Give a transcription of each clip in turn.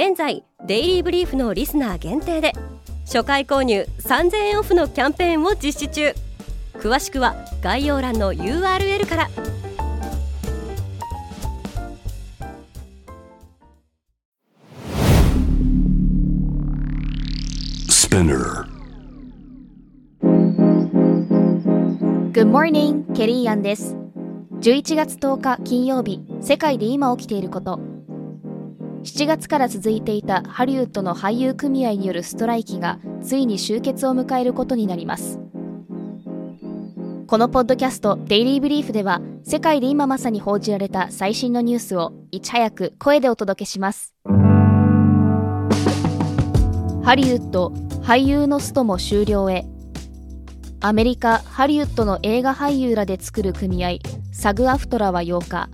現在デイリーブリーフのリスナー限定で初回購入3000円オフのキャンペーンを実施中。詳しくは概要欄の URL からス p i n n e Good morning, ケリーアンです。11月10日金曜日世界で今起きていること7月から続いていたハリウッドの俳優組合によるストライキがついに終結を迎えることになります。このポッドキャストデイリーブリーフでは世界で今まさに報じられた最新のニュースをいち早く声でお届けします。ハリウッド俳優のストも終了へ。アメリカ・ハリウッドの映画俳優らで作る組合サグアフトラは8日。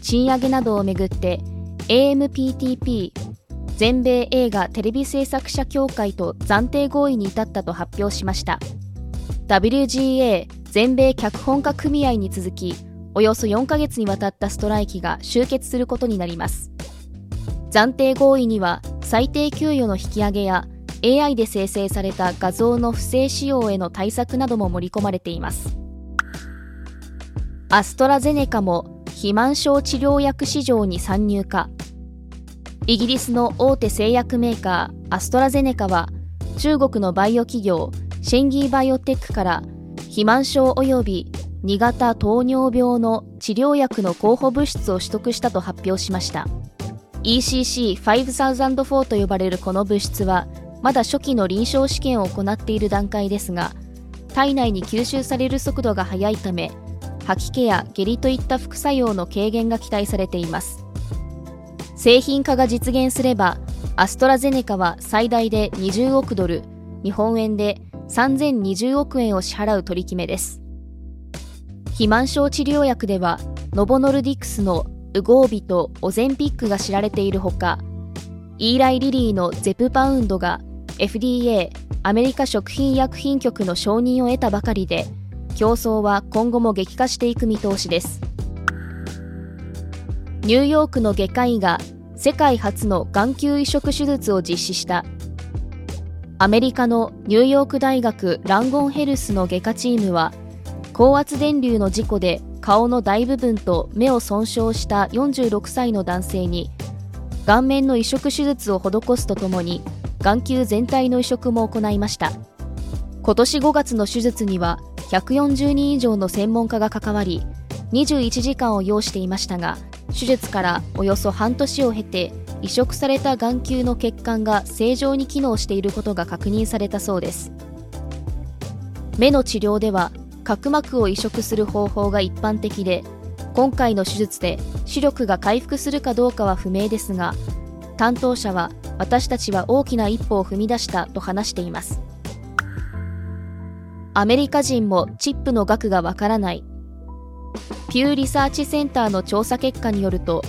賃上げなどをめぐって AMPTP 全米映画テレビ制作者協会と暫定合意に至ったと発表しました。WGA 全米脚本家組合に続きおよそ4ヶ月にわたったストライキが終結することになります。暫定合意には最低給与の引き上げや AI で生成された画像の不正使用への対策なども盛り込まれています。アストラゼネカも肥満症治療薬市場に参入かイギリスの大手製薬メーカーアストラゼネカは中国のバイオ企業シェンギーバイオテックから肥満症及び2型糖尿病の治療薬の候補物質を取得したと発表しました。ECC5004 と呼ばれるこの物質はまだ初期の臨床試験を行っている段階ですが体内に吸収される速度が速いため吐き気や下痢といった副作用の軽減が期待されています。製品化が実現すればアストラゼネカは最大で20億ドル日本円で3020億円を支払う取り決めです。肥満症治療薬ではノボノルディクスのウゴービとオゼンピックが知られているほかイーライ・リリーのゼプパウンドが FDA アメリカ食品医薬品局の承認を得たばかりで競争は今後も激化していく見通しです。ニューヨークの外科医が世界初の眼球移植手術を実施した。アメリカのニューヨーク大学ランゴンヘルスの外科チームは高圧電流の事故で顔の大部分と目を損傷した46歳の男性に顔面の移植手術を施すとともに眼球全体の移植も行いました。今年5月の手術には140人以上の専門家が関わり21時間を要していましたが手術からおよそ半年を経て移植された眼球の血管が正常に機能していることが確認されたそうです。目の治療では角膜を移植する方法が一般的で今回の手術で視力が回復するかどうかは不明ですが担当者は私たちは大きな一歩を踏み出したと話しています。アメリカ人もチップの額がわからない。ピューリサーチセンターの調査結果によると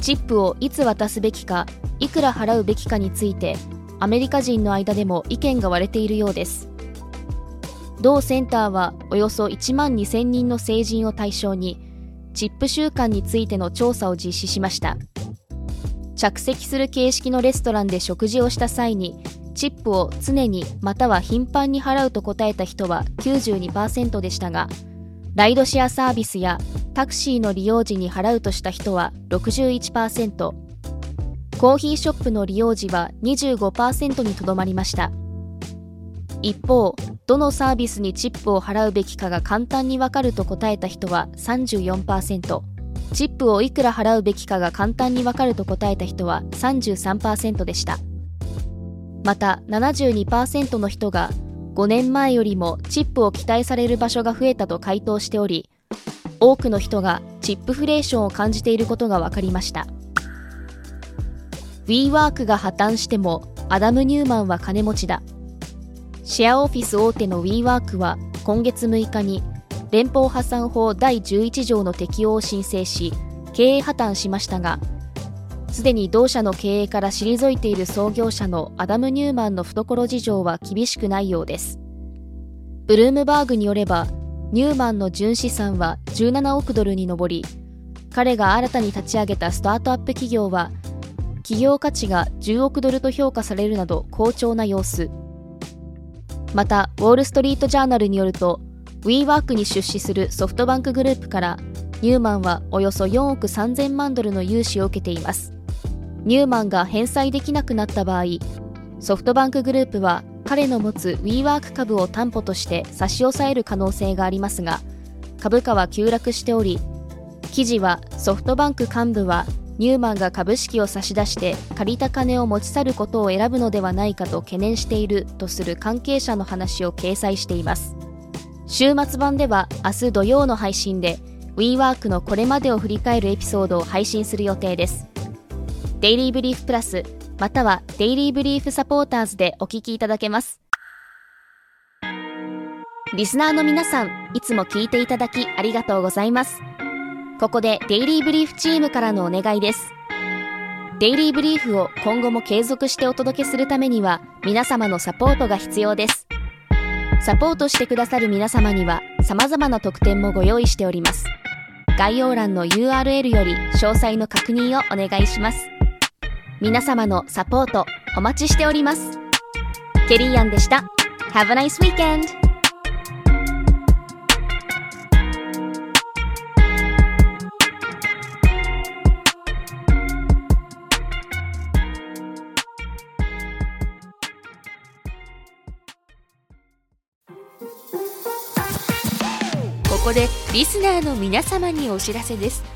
チップをいつ渡すべきかいくら払うべきかについてアメリカ人の間でも意見が割れているようです。同センターはおよそ1万2000人の成人を対象にチップ習慣についての調査を実施しました。着席する形式のレストランで食事をした際にチップを常にまたは頻繁に払うと答えた人は92%でしたがライドシェアサービスやタクシーの利用時に払うとした人は61%コーヒーショップの利用時は25%にとどまりました。一方どのサービスにチップを払うべきかが簡単にわかると答えた人は34%チップをいくら払うべきかが簡単にわかると答えた人は33%でした。また72%の人が5年前よりもチップを期待される場所が増えたと回答しており多くの人がチップフレーションを感じていることが分かりました。WeWork が破綻してもアダム・ニューマンは金持ちだ。シェアオフィス大手の WeWork は今月6日に連邦破産法第11条の適用を申請し経営破綻しましたがすでに同社の経営から退いている創業者のアダム・ニューマンの懐事情は厳しくないようです。ブルームバーグによればニューマンの純資産は17億ドルに上り彼が新たに立ち上げたスタートアップ企業は企業価値が10億ドルと評価されるなど好調な様子。またウォール・ストリート・ジャーナルによると WeWork に出資するソフトバンクグループからニューマンはおよそ4億3000万ドルの融資を受けています。ニューマンが返済できなくなった場合ソフトバンクグループは彼の持つ WeWork 株を担保として差し押さえる可能性がありますが株価は急落しており記事はソフトバンク幹部はニューマンが株式を差し出して借りた金を持ち去ることを選ぶのではないかと懸念しているとする関係者の話を掲載しています。週末版では明日土曜の配信で WeWork のこれまでを振り返るエピソードを配信する予定です。デイリーブリーフプラスまたはデイリーブリーフサポーターズでお聞きいただけますリスナーの皆さんいつも聞いていただきありがとうございますここでデイリーブリーフチームからのお願いです。デイリーブリーフを今後も継続してお届けするためには皆様のサポートが必要です。サポートしてくださる皆様には様々な特典もご用意しております。概要欄の URL より詳細の確認をお願いします。皆様のサポートお待ちしております。ケリーアンでした。Have a nice weekend! こでリスナーの皆様にお知らせです